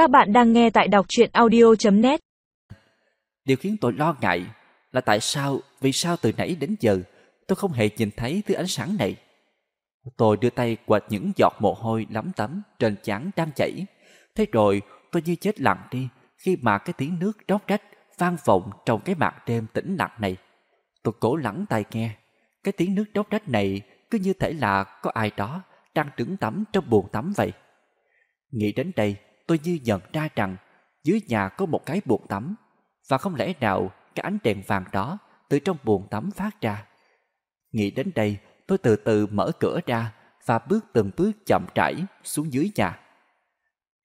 Các bạn đang nghe tại đọc truyện audio.net Điều khiến tôi lo ngại là tại sao, vì sao từ nãy đến giờ tôi không hề nhìn thấy thứ ánh sáng này. Tôi đưa tay quệt những giọt mồ hôi lắm tấm trên chán đang chảy. Thế rồi tôi như chết lặng đi khi mà cái tiếng nước róc rách vang vọng trong cái màn đêm tĩnh lặng này. Tôi cố lắng tai nghe. Cái tiếng nước róc rách này cứ như thể là có ai đó đang đứng tắm trong buồn tắm vậy. Nghĩ đến đây, tôi như nhận ra rằng dưới nhà có một cái buồng tắm và không lẽ nào cái ánh đèn vàng đó từ trong buồng tắm phát ra. Nghĩ đến đây, tôi từ từ mở cửa ra và bước từng bước chậm rãi xuống dưới nhà.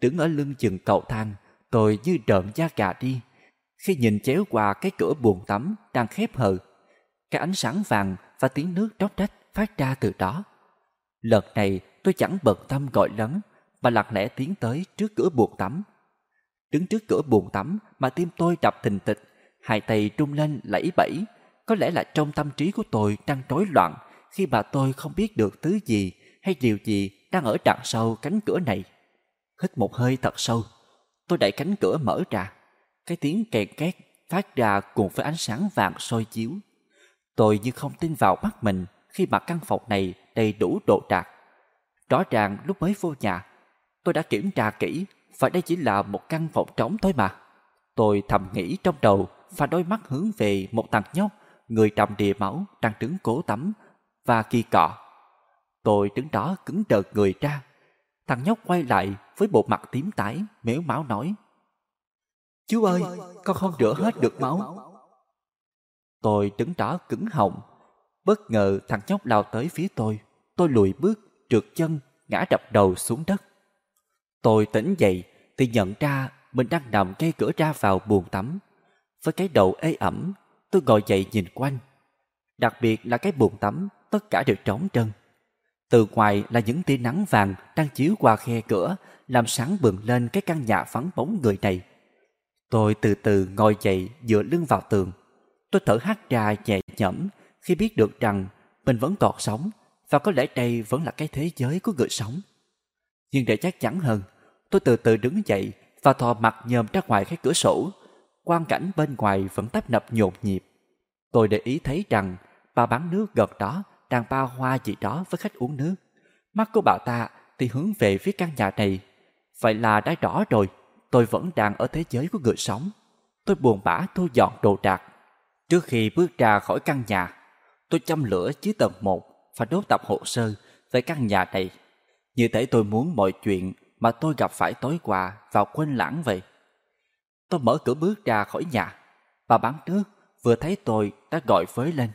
Đứng ở lưng chừng cầu thang, tôi như đợn da gà đi khi nhìn chéo qua cái cửa buồng tắm đang khép hờ. Cái ánh sáng vàng và tiếng nước róc rách phát ra từ đó. Lần này tôi chẳng bận tâm gọi lớn và lặng lẽ tiến tới trước cửa buồng tắm. Đứng trước cửa buồng tắm mà tim tôi đập thình thịch, hai tay trung lên lẫy bẫy. Có lẽ là trong tâm trí của tôi đang rối loạn khi bà tôi không biết được thứ gì hay điều gì đang ở đằng sau cánh cửa này. Hít một hơi thật sâu, tôi đẩy cánh cửa mở ra. Cái tiếng kèn két phát ra cùng với ánh sáng vàng soi chiếu. Tôi như không tin vào mắt mình khi mà căn phòng này đầy đủ đồ đạc. Rõ ràng lúc mới vô nhà, tôi đã kiểm tra kỹ và đây chỉ là một căn phòng trống thôi mà. Tôi thầm nghĩ trong đầu và đôi mắt hướng về một thằng nhóc, người trầm đìa máu đang đứng cố tắm và kỳ cọ. Tôi đứng đó cứng đờ người ra. Thằng nhóc quay lại với bộ mặt tím tái, méo máu nói. Chú ơi, con không rửa hết được máu. Tôi đứng đó cứng họng. Bất ngờ thằng nhóc lao tới phía tôi. Tôi lùi bước, trượt chân, ngã đập đầu xuống đất. Tôi tỉnh dậy thì nhận ra mình đang nằm ngay cửa ra vào buồng tắm. Với cái đầu ê ẩm, tôi ngồi dậy nhìn quanh. Đặc biệt là cái buồng tắm, tất cả đều trống trơn. Từ ngoài là những tia nắng vàng đang chiếu qua khe cửa, làm sáng bừng lên cái căn nhà vắng bóng người này. Tôi từ từ ngồi dậy dựa lưng vào tường. Tôi thở hắt ra nhẹ nhõm khi biết được rằng mình vẫn còn sống và có lẽ đây vẫn là cái thế giới của người sống. Nhưng để chắc chắn hơn, tôi từ từ đứng dậy và thò mặt nhòm ra ngoài cái cửa sổ. Quang cảnh bên ngoài vẫn tấp nập nhộn nhịp. Tôi để ý thấy rằng bà bán nước gần đó đang bao hoa gì đó với khách uống nước. Mắt của bà ta thì hướng về phía căn nhà này. Vậy là đã rõ rồi, tôi vẫn đang ở thế giới của người sống. Tôi buồn bã thu dọn đồ đạc. Trước khi bước ra khỏi căn nhà, tôi châm lửa dưới tầng một và đốt tập hồ sơ về căn nhà này. Như thể tôi muốn mọi chuyện mà tôi gặp phải tối qua vào quên lãng vậy. Tôi mở cửa bước ra khỏi nhà. Bà bán nước vừa thấy tôi đã gọi với lên.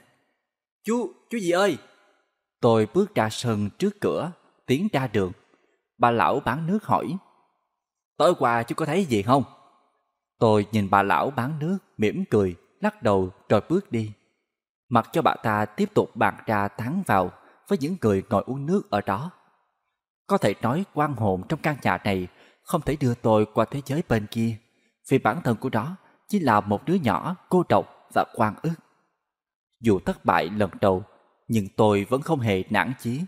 Chú, chú gì ơi? Tôi bước ra sân trước cửa, tiến ra đường. Bà lão bán nước hỏi. Tối qua chú có thấy gì không? Tôi nhìn bà lão bán nước, mỉm cười, lắc đầu rồi bước đi. Mặc cho bà ta tiếp tục bàn ra tán vào với những người ngồi uống nước ở đó. Có thể nói quan hồn trong căn nhà này không thể đưa tôi qua thế giới bên kia, vì bản thân của nó chỉ là một đứa nhỏ cô độc và quan ức. Dù thất bại lần đầu, nhưng tôi vẫn không hề nản chí,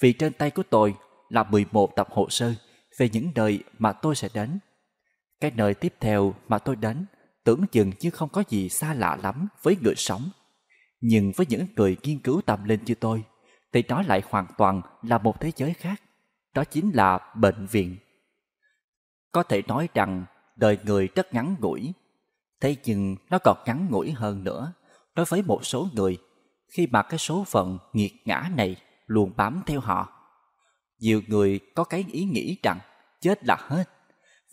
vì trên tay của tôi là 11 tập hồ sơ về những nơi mà tôi sẽ đến. Cái nơi tiếp theo mà tôi đến tưởng chừng như không có gì xa lạ lắm với người sống. Nhưng với những người nghiên cứu tâm linh như tôi, thì nó lại hoàn toàn là một thế giới khác. Đó chính là bệnh viện. Có thể nói rằng đời người rất ngắn ngủi. Thế nhưng nó còn ngắn ngủi hơn nữa đối với một số người, khi mà cái số phận nghiệt ngã này luôn bám theo họ. Nhiều người có cái ý nghĩ rằng chết là hết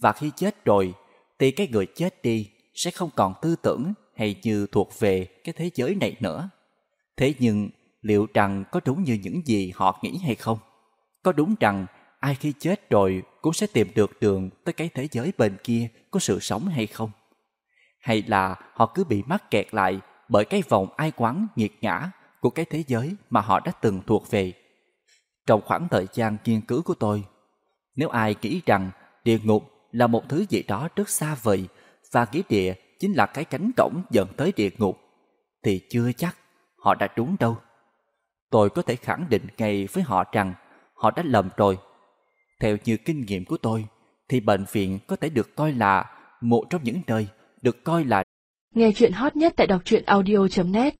và khi chết rồi, thì cái người chết đi sẽ không còn tư tưởng hay như thuộc về cái thế giới này nữa. Thế nhưng liệu rằng có đúng như những gì họ nghĩ hay không? Có đúng rằng ai khi chết rồi cũng sẽ tìm được đường tới cái thế giới bên kia có sự sống hay không? Hay là họ cứ bị mắc kẹt lại bởi cái vòng ai quán nghiệt ngã của cái thế giới mà họ đã từng thuộc về? Trong khoảng thời gian nghiên cứu của tôi, nếu ai nghĩ rằng địa ngục là một thứ gì đó rất xa vời và nghĩa địa chính là cái cánh cổng dẫn tới địa ngục, thì chưa chắc họ đã trúng đâu. Tôi có thể khẳng định ngay với họ rằng họ đã lầm rồi. Theo như kinh nghiệm của tôi, thì bệnh viện có thể được coi là một trong những nơi được coi là Nghe chuyện hot nhất tại đọc truyện audio.net